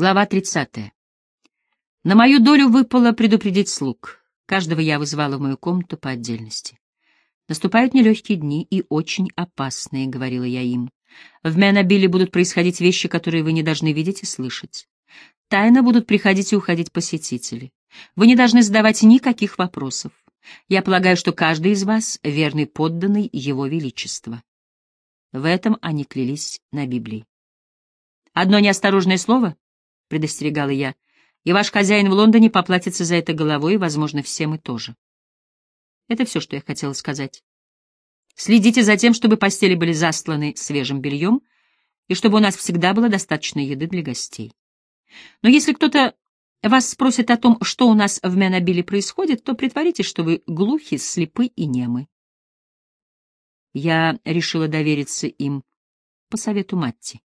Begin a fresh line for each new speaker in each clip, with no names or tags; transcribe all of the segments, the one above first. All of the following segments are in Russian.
Глава 30. На мою долю выпало предупредить слуг. Каждого я вызывала в мою комнату по отдельности. «Наступают нелегкие дни и очень опасные», — говорила я им. «В Менобиле будут происходить вещи, которые вы не должны видеть и слышать. Тайно будут приходить и уходить посетители. Вы не должны задавать никаких вопросов. Я полагаю, что каждый из вас — верный подданный Его Величества». В этом они клялись на Библии. Одно неосторожное слово —— предостерегала я, — и ваш хозяин в Лондоне поплатится за это головой, и, возможно, все мы тоже. Это все, что я хотела сказать. Следите за тем, чтобы постели были застланы свежим бельем, и чтобы у нас всегда было достаточно еды для гостей. Но если кто-то вас спросит о том, что у нас в Менобиле происходит, то притворитесь, что вы глухи, слепы и немы. Я решила довериться им по совету Матти.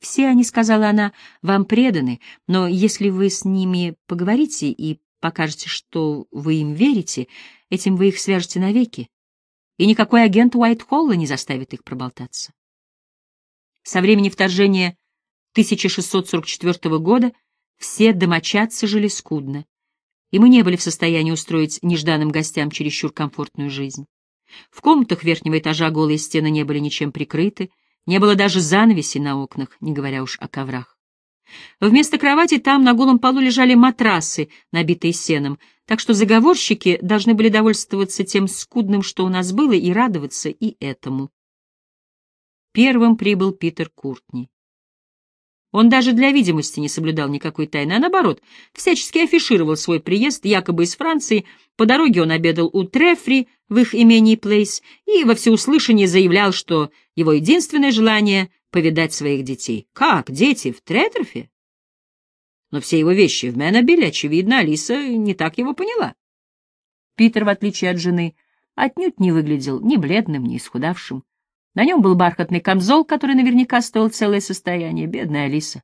Все они, — сказала она, — вам преданы, но если вы с ними поговорите и покажете, что вы им верите, этим вы их свяжете навеки, и никакой агент Уайт-Холла не заставит их проболтаться. Со времени вторжения 1644 года все домочадцы жили скудно, и мы не были в состоянии устроить нежданным гостям чересчур комфортную жизнь. В комнатах верхнего этажа голые стены не были ничем прикрыты, не было даже занавесей на окнах, не говоря уж о коврах. Вместо кровати там на голом полу лежали матрасы, набитые сеном, так что заговорщики должны были довольствоваться тем скудным, что у нас было, и радоваться и этому. Первым прибыл Питер Куртни. Он даже для видимости не соблюдал никакой тайны, а наоборот, всячески афишировал свой приезд, якобы из Франции. По дороге он обедал у Трефри в их имении Плейс и во всеуслышание заявлял, что его единственное желание — повидать своих детей. Как, дети, в Третерфе? Но все его вещи в Менобиле, очевидно, Алиса не так его поняла. Питер, в отличие от жены, отнюдь не выглядел ни бледным, ни исхудавшим. На нем был бархатный камзол, который наверняка стоил целое состояние, бедная Алиса.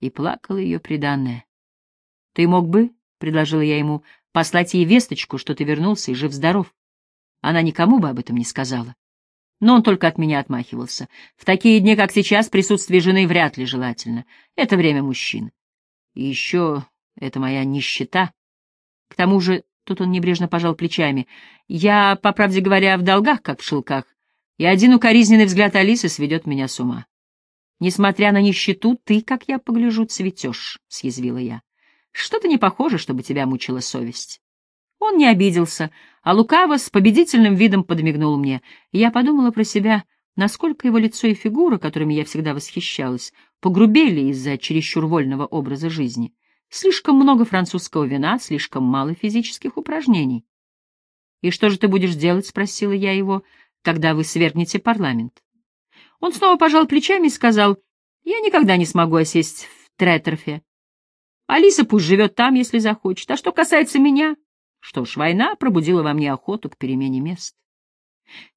И плакала ее приданная. — Ты мог бы, — предложила я ему, — послать ей весточку, что ты вернулся и жив-здоров. Она никому бы об этом не сказала. Но он только от меня отмахивался. В такие дни, как сейчас, присутствие жены вряд ли желательно. Это время мужчин. И еще это моя нищета. К тому же, тут он небрежно пожал плечами, я, по правде говоря, в долгах, как в шелках и один укоризненный взгляд Алисы сведет меня с ума. Несмотря на нищету, ты, как я погляжу, цветешь, — съязвила я. Что-то не похоже, чтобы тебя мучила совесть. Он не обиделся, а лукаво с победительным видом подмигнул мне, я подумала про себя, насколько его лицо и фигура, которыми я всегда восхищалась, погрубели из-за чересчур вольного образа жизни. Слишком много французского вина, слишком мало физических упражнений. «И что же ты будешь делать?» — спросила я его, когда вы свергнете парламент. Он снова пожал плечами и сказал, я никогда не смогу осесть в Третерфе. Алиса пусть живет там, если захочет. А что касается меня, что ж, война пробудила во мне охоту к перемене мест.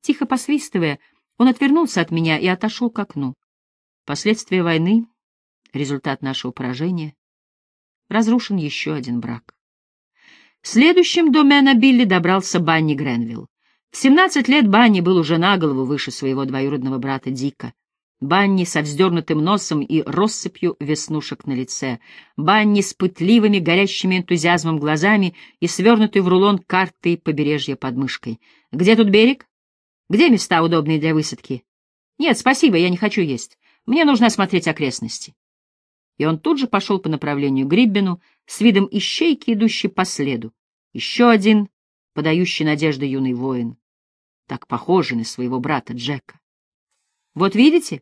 Тихо посвистывая, он отвернулся от меня и отошел к окну. Последствия войны, результат нашего поражения, разрушен еще один брак. Следующим до Мэна Билли добрался Банни Гренвилл. В семнадцать лет Банни был уже на голову выше своего двоюродного брата Дика. Банни со вздернутым носом и россыпью веснушек на лице, Банни с пытливыми, горящими энтузиазмом глазами и свернутой в рулон картой побережья под мышкой. «Где тут берег? Где места, удобные для высадки?» «Нет, спасибо, я не хочу есть. Мне нужно осмотреть окрестности». И он тут же пошел по направлению к Гриббину с видом ищейки, идущей по следу. Еще один подающий надежды юный воин, так похожий на своего брата Джека. Вот видите,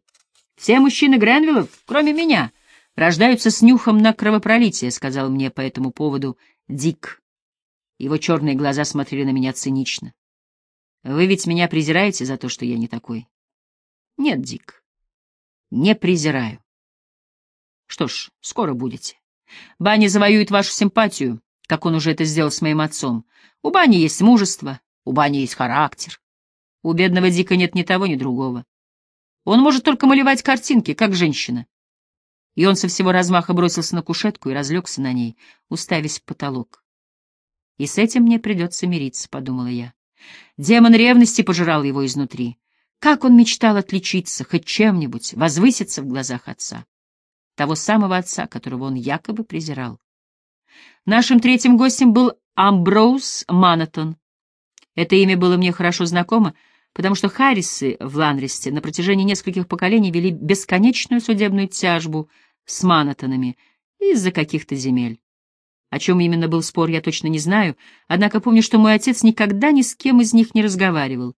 все мужчины Гренвиллов, кроме меня, рождаются с нюхом на кровопролитие, сказал мне по этому поводу Дик. Его черные глаза смотрели на меня цинично. Вы ведь меня презираете за то, что я не такой? Нет, Дик, не презираю. Что ж, скоро будете. Банни завоюет вашу симпатию, как он уже это сделал с моим отцом. У Бани есть мужество, у Бани есть характер. У бедного Дика нет ни того, ни другого. Он может только малевать картинки, как женщина. И он со всего размаха бросился на кушетку и разлегся на ней, уставясь в потолок. И с этим мне придется мириться, — подумала я. Демон ревности пожирал его изнутри. Как он мечтал отличиться, хоть чем-нибудь, возвыситься в глазах отца. того самого отца, которого он якобы презирал. Нашим третьим гостем был Амброуз Манатон. Это имя было мне хорошо знакомо, потому что Харрисы в Ланресте на протяжении нескольких поколений вели бесконечную судебную тяжбу с Манатонами из-за каких-то земель. О чем именно был спор, я точно не знаю, однако помню, что мой отец никогда ни с кем из них не разговаривал.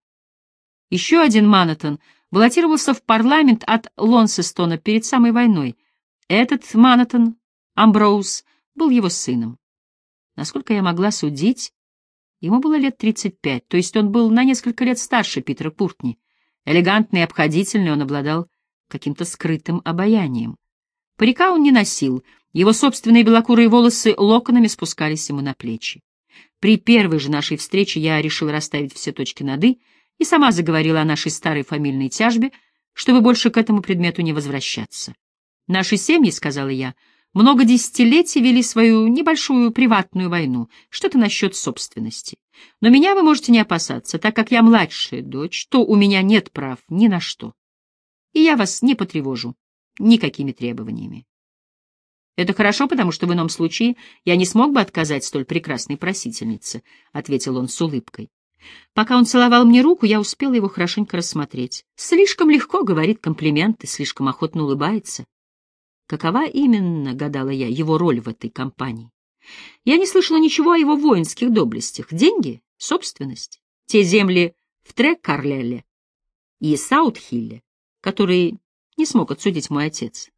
Еще один Манатон баллотировался в парламент от Лонсестона перед самой войной. Этот Манатон, Амброуз, был его сыном. Насколько я могла судить, ему было лет 35, то есть он был на несколько лет старше Питера Пуртни. Элегантный и обходительный он обладал каким-то скрытым обаянием. Парика он не носил, его собственные белокурые волосы локонами спускались ему на плечи. При первой же нашей встрече я решила расставить все точки над «и» и сама заговорила о нашей старой фамильной тяжбе, чтобы больше к этому предмету не возвращаться. «Наши семьи, — сказала я, — много десятилетий вели свою небольшую приватную войну, что-то насчет собственности. Но меня вы можете не опасаться, так как я младшая дочь, то у меня нет прав ни на что. И я вас не потревожу никакими требованиями. «Это хорошо, потому что в ином случае я не смог бы отказать столь прекрасной просительнице», — ответил он с улыбкой. Пока он целовал мне руку, я успела его хорошенько рассмотреть. Слишком легко говорит комплименты, слишком охотно улыбается. Какова именно, гадала я, его роль в этой компании? Я не слышала ничего о его воинских доблестях. Деньги, собственность, те земли в Трек-Карлеле и Саутхилле, которые не смог отсудить мой отец.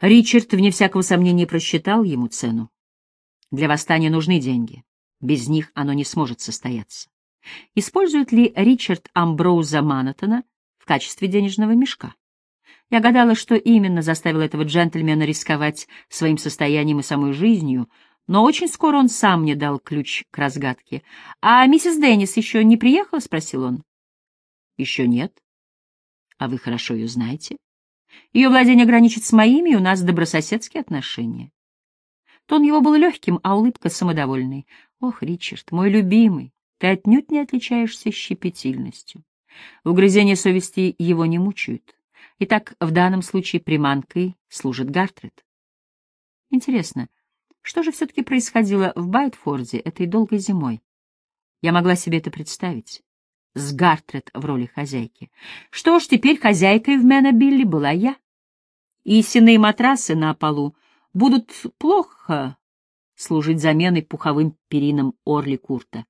Ричард, вне всякого сомнения, просчитал ему цену. Для восстания нужны деньги. Без них оно не сможет состояться. Использует ли Ричард Амброуза Манаттона в качестве денежного мешка? Я гадала, что именно заставило этого джентльмена рисковать своим состоянием и самой жизнью, но очень скоро он сам мне дал ключ к разгадке. «А миссис Деннис еще не приехала?» — спросил он. «Еще нет. А вы хорошо ее знаете. Ее владение граничит с моими, и у нас добрососедские отношения». Тон его был легким, а улыбка самодовольной. «Ох, Ричард, мой любимый, ты отнюдь не отличаешься щепетильностью. Угрызения совести его не мучают. Итак, в данном случае приманкой служит Гартрет. Интересно, что же все-таки происходило в Байтфорде этой долгой зимой? Я могла себе это представить. С Гартрет в роли хозяйки. Что ж, теперь хозяйкой в Менобилли была я. И синые матрасы на полу будут плохо служить заменой пуховым перинам Орли Курта.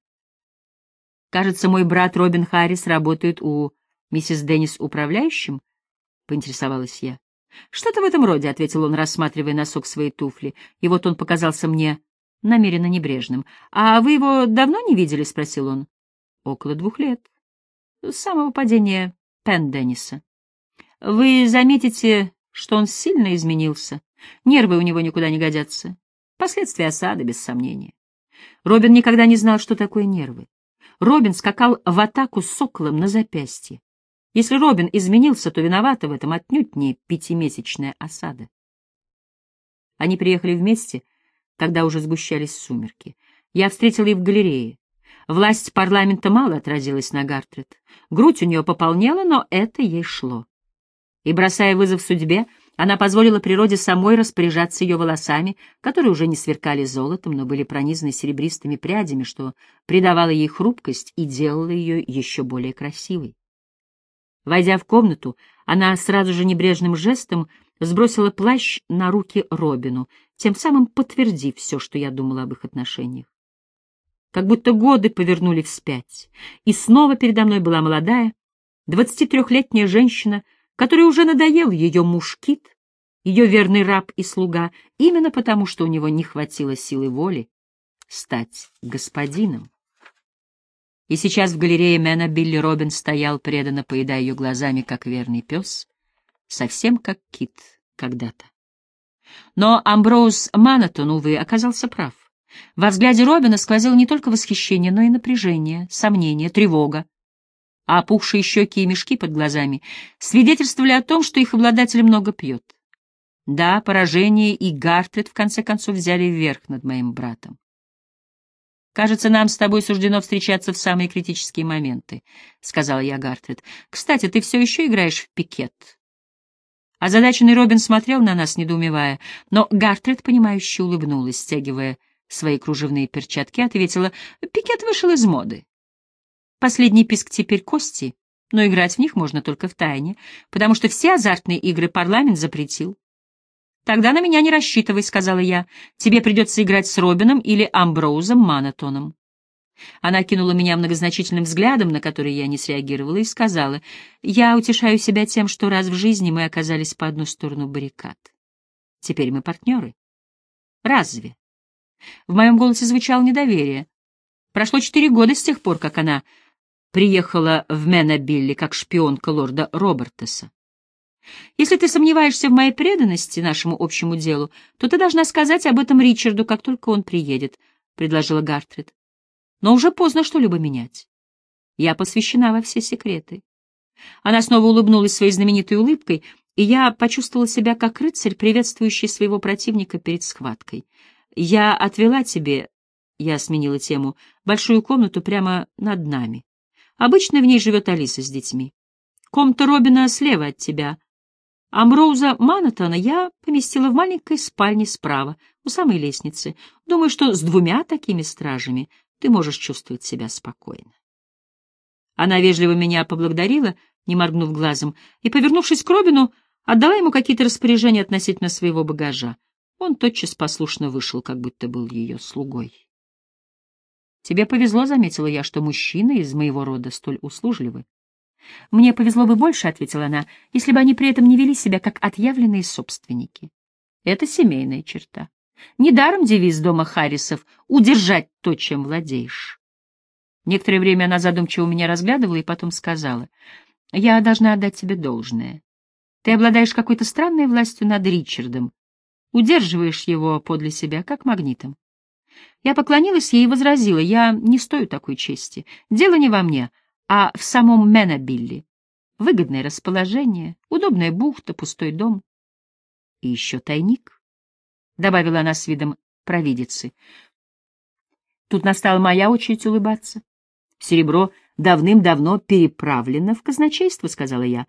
Кажется, мой брат Робин Харрис работает у миссис Деннис управляющим, — поинтересовалась я. — Что-то в этом роде, — ответил он, рассматривая носок своей туфли, и вот он показался мне намеренно небрежным. — А вы его давно не видели? — спросил он. — Около двух лет. С самого падения Пен Денниса. Вы заметите, что он сильно изменился. Нервы у него никуда не годятся. Последствия осады, без сомнения. Робин никогда не знал, что такое нервы. Робин скакал в атаку соколом на запястье. Если Робин изменился, то виновата в этом отнюдь не пятимесячная осада. Они приехали вместе, когда уже сгущались сумерки. Я встретил их в галерее. Власть парламента мало отразилась на Гартрет. Грудь у нее пополнела, но это ей шло. И, бросая вызов судьбе, она позволила природе самой распоряжаться ее волосами, которые уже не сверкали золотом, но были пронизаны серебристыми прядями, что придавало ей хрупкость и делало ее еще более красивой. Войдя в комнату, она сразу же небрежным жестом сбросила плащ на руки Робину, тем самым подтвердив все, что я думала об их отношениях. Как будто годы повернули вспять, и снова передо мной была молодая, двадцатитрехлетняя женщина, которой уже надоел ее муж Кит, ее верный раб и слуга, именно потому, что у него не хватило силы воли стать господином. И сейчас в галерее Мэна Билли Робин стоял, преданно поедая ее глазами, как верный пес, совсем как кит когда-то. Но Амброуз Манатон, увы, оказался прав. Во взгляде Робина сквозило не только восхищение, но и напряжение, сомнение, тревога. А опухшие щеки и мешки под глазами свидетельствовали о том, что их обладатель много пьет. Да, поражение и Гартрет в конце концов взяли вверх над моим братом. «Кажется, нам с тобой суждено встречаться в самые критические моменты», — сказала я Гартрет. «Кстати, ты все еще играешь в пикет?» Озадаченный Робин смотрел на нас, недоумевая, но Гартрид, понимающе улыбнулась, стягивая свои кружевные перчатки, ответила, «Пикет вышел из моды. Последний писк теперь кости, но играть в них можно только в тайне, потому что все азартные игры парламент запретил. «Тогда на меня не рассчитывай», — сказала я. «Тебе придется играть с Робином или Амброузом Манатоном». Она кинула меня многозначительным взглядом, на который я не среагировала, и сказала, «Я утешаю себя тем, что раз в жизни мы оказались по одну сторону баррикад. Теперь мы партнеры». «Разве?» В моем голосе звучало недоверие. Прошло четыре года с тех пор, как она приехала в Менобилли как шпионка лорда Робертеса. Если ты сомневаешься в моей преданности нашему общему делу, то ты должна сказать об этом Ричарду, как только он приедет, — предложила Гартрид. Но уже поздно что-либо менять. Я посвящена во все секреты. Она снова улыбнулась своей знаменитой улыбкой, и я почувствовала себя как рыцарь, приветствующий своего противника перед схваткой. Я отвела тебе, я сменила тему, большую комнату прямо над нами. Обычно в ней живет Алиса с детьми. Комната Робина слева от тебя. Амроуза Манатона я поместила в маленькой спальне справа, у самой лестницы. Думаю, что с двумя такими стражами ты можешь чувствовать себя спокойно. Она вежливо меня поблагодарила, не моргнув глазом, и, повернувшись к Робину, отдала ему какие-то распоряжения относительно своего багажа. Он тотчас послушно вышел, как будто был ее слугой. Тебе повезло, — заметила я, — что мужчины из моего рода столь услужливы. Мне повезло бы больше, — ответила она, — если бы они при этом не вели себя как отъявленные собственники. Это семейная черта. Недаром девиз дома Харрисов — удержать то, чем владеешь. Некоторое время она задумчиво меня разглядывала и потом сказала, — я должна отдать тебе должное. Ты обладаешь какой-то странной властью над Ричардом, удерживаешь его подле себя, как магнитом. Я поклонилась ей и возразила, я не стою такой чести. Дело не во мне, а в самом Менобилли. Выгодное расположение, удобная бухта, пустой дом. И еще тайник, — добавила она с видом провидицы. Тут настала моя очередь улыбаться. Серебро давным-давно переправлено в казначейство, — сказала я.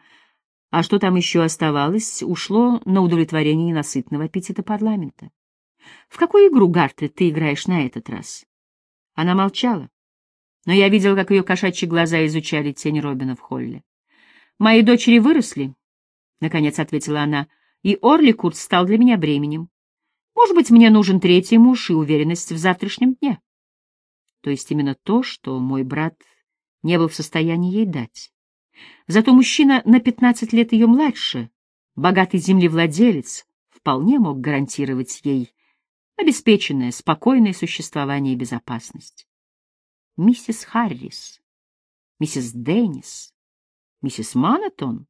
А что там еще оставалось, ушло на удовлетворение ненасытного аппетита парламента. В какую игру, Гартрид, ты играешь на этот раз? Она молчала, но я видел, как ее кошачьи глаза изучали тень Робина в холле. «Мои дочери выросли», — наконец ответила она, — «и Орли Курт стал для меня бременем. Может быть, мне нужен третий муж и уверенность в завтрашнем дне». То есть именно то, что мой брат не был в состоянии ей дать. Зато мужчина на пятнадцать лет ее младше, богатый землевладелец, вполне мог гарантировать ей обеспеченное, спокойное существование и безопасность. Миссис Харрис, миссис Деннис, миссис Манатон.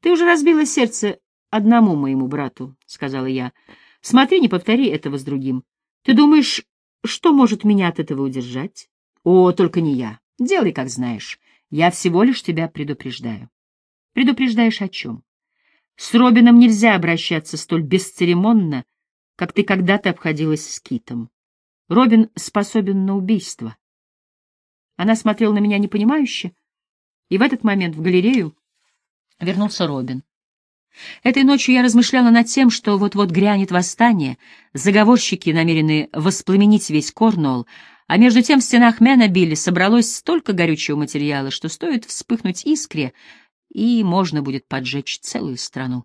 Ты уже разбила сердце одному моему брату, — сказала я. Смотри, не повтори этого с другим. Ты думаешь, что может меня от этого удержать? О, только не я. Делай, как знаешь. Я всего лишь тебя предупреждаю. Предупреждаешь о чем? С Робином нельзя обращаться столь бесцеремонно, как ты когда-то обходилась с Китом. Робин способен на убийство. Она смотрела на меня непонимающе, и в этот момент в галерею вернулся Робин. Этой ночью я размышляла над тем, что вот-вот грянет восстание, заговорщики намерены воспламенить весь Корнуолл, а между тем в стенах Менобилли собралось столько горючего материала, что стоит вспыхнуть искре, и можно будет поджечь целую страну.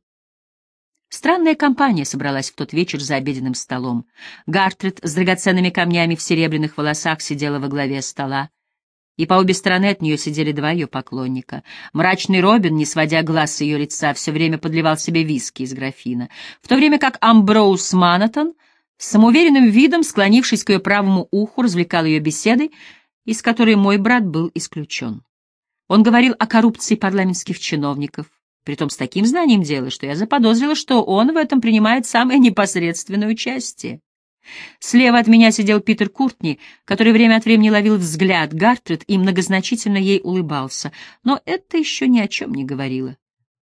Странная компания собралась в тот вечер за обеденным столом. Гартрид с драгоценными камнями в серебряных волосах сидела во главе стола, и по обе стороны от нее сидели два ее поклонника. Мрачный Робин, не сводя глаз с ее лица, все время подливал себе виски из графина, в то время как Амброуз Манатон самоуверенным видом, склонившись к ее правому уху, развлекал ее беседой, из которой мой брат был исключен. Он говорил о коррупции парламентских чиновников, притом с таким знанием дела, что я заподозрила, что он в этом принимает самое непосредственное участие. Слева от меня сидел Питер Куртни, который время от времени ловил взгляд Гартрид и многозначительно ей улыбался, но это еще ни о чем не говорило.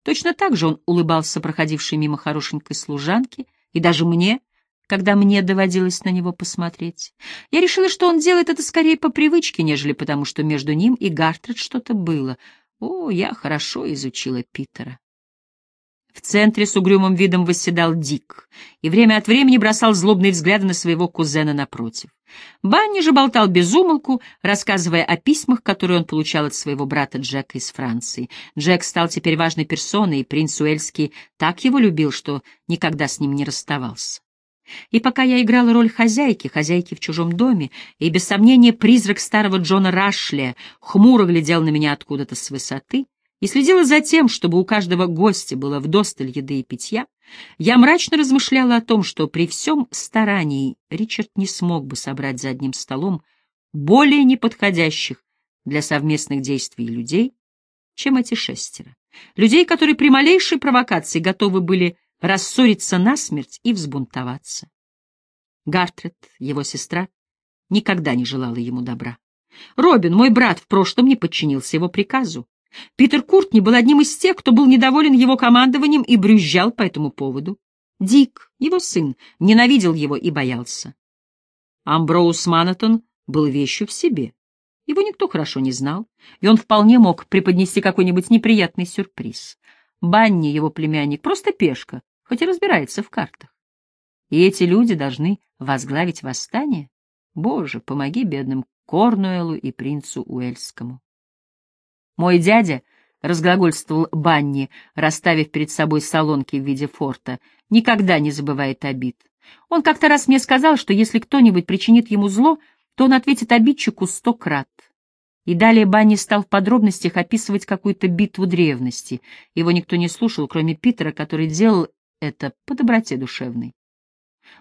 Точно так же он улыбался проходившей мимо хорошенькой служанки и даже мне, когда мне доводилось на него посмотреть. Я решила, что он делает это скорее по привычке, нежели потому, что между ним и Гартрид что-то было — о, я хорошо изучила Питера. В центре с угрюмым видом восседал Дик и время от времени бросал злобные взгляды на своего кузена напротив. Банни же болтал без умолку, рассказывая о письмах, которые он получал от своего брата Джека из Франции. Джек стал теперь важной персоной, и принц Уэльский так его любил, что никогда с ним не расставался. И пока я играла роль хозяйки, хозяйки в чужом доме, и без сомнения призрак старого Джона Рашли хмуро глядел на меня откуда-то с высоты, и следила за тем, чтобы у каждого гостя было вдосталь еды и питья, я мрачно размышляла о том, что при всем старании Ричард не смог бы собрать за одним столом более неподходящих для совместных действий людей, чем эти шестеро. Людей, которые при малейшей провокации готовы были рассориться насмерть и взбунтоваться. Гартрет, его сестра, никогда не желала ему добра. Робин, мой брат, в прошлом не подчинился его приказу. Питер Куртни был одним из тех, кто был недоволен его командованием и брюзжал по этому поводу. Дик, его сын, ненавидел его и боялся. Амброуз Манатон был вещью в себе. Его никто хорошо не знал, и он вполне мог преподнести какой-нибудь неприятный сюрприз. Банни, его племянник, просто пешка, хоть и разбирается в картах. И эти люди должны возглавить восстание? Боже, помоги бедным Корнуэлу и принцу Уэльскому. Мой дядя, — разглагольствовал Банни, расставив перед собой солонки в виде форта, — никогда не забывает обид. Он как-то раз мне сказал, что если кто-нибудь причинит ему зло, то он ответит обидчику сто крат. И далее Банни стал в подробностях описывать какую-то битву древности. Его никто не слушал, кроме Питера, который делал это по доброте душевной.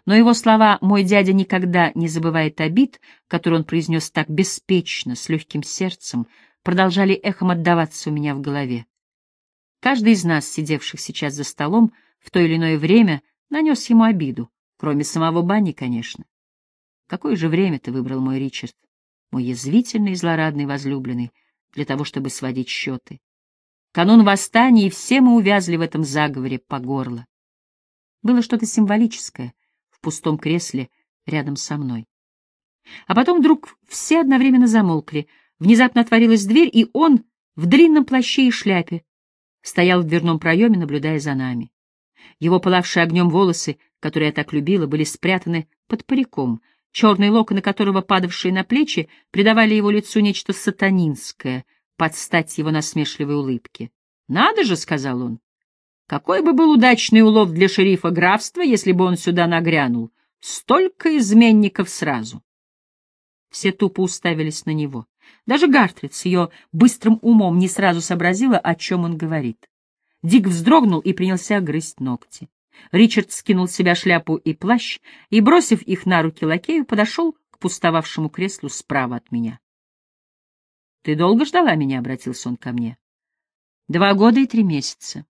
Но его слова «мой дядя никогда не забывает обид», которые он произнес так беспечно, с легким сердцем, продолжали эхом отдаваться у меня в голове. Каждый из нас, сидевших сейчас за столом, в то или иное время нанес ему обиду, кроме самого Банни, конечно. Какое же время ты выбрал, мой Ричард, мой язвительный и злорадный возлюбленный, для того, чтобы сводить счеты? Канун восстания, и все мы увязли в этом заговоре по горло. Было что-то символическое в пустом кресле рядом со мной. А потом вдруг все одновременно замолкли — Внезапно отворилась дверь, и он в длинном плаще и шляпе стоял в дверном проеме, наблюдая за нами. Его пылавшие огнем волосы, которые я так любила, были спрятаны под париком, черные локоны которого, падавшие на плечи, придавали его лицу нечто сатанинское, под стать его насмешливой улыбке. «Надо же», — сказал он, — «какой бы был удачный улов для шерифа графства, если бы он сюда нагрянул! Столько изменников сразу!» Все тупо уставились на него. Даже Гартрид с ее быстрым умом не сразу сообразила, о чем он говорит. Дик вздрогнул и принялся грызть ногти. Ричард скинул с себя шляпу и плащ и, бросив их на руки лакею, подошел к пустовавшему креслу справа от меня. — Ты долго ждала меня? — обратился он ко мне. — Два года и три месяца.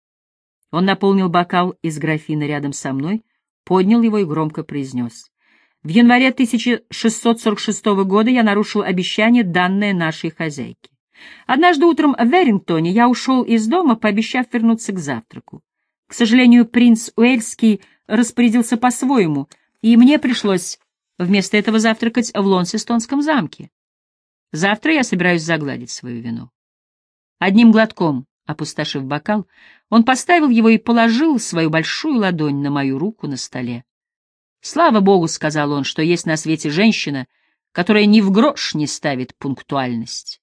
Он наполнил бокал из графина рядом со мной, поднял его и громко произнес. В январе 1646 года я нарушил обещание, данное нашей хозяйке. Однажды утром в Верингтоне я ушел из дома, пообещав вернуться к завтраку. К сожалению, принц Уэльский распорядился по-своему, и мне пришлось вместо этого завтракать в Лонсистонском замке. Завтра я собираюсь загладить свою вину. Одним глотком, опустошив бокал, он поставил его и положил свою большую ладонь на мою руку на столе. Слава богу, — сказал он, — что есть на свете женщина, которая ни в грош не ставит пунктуальность.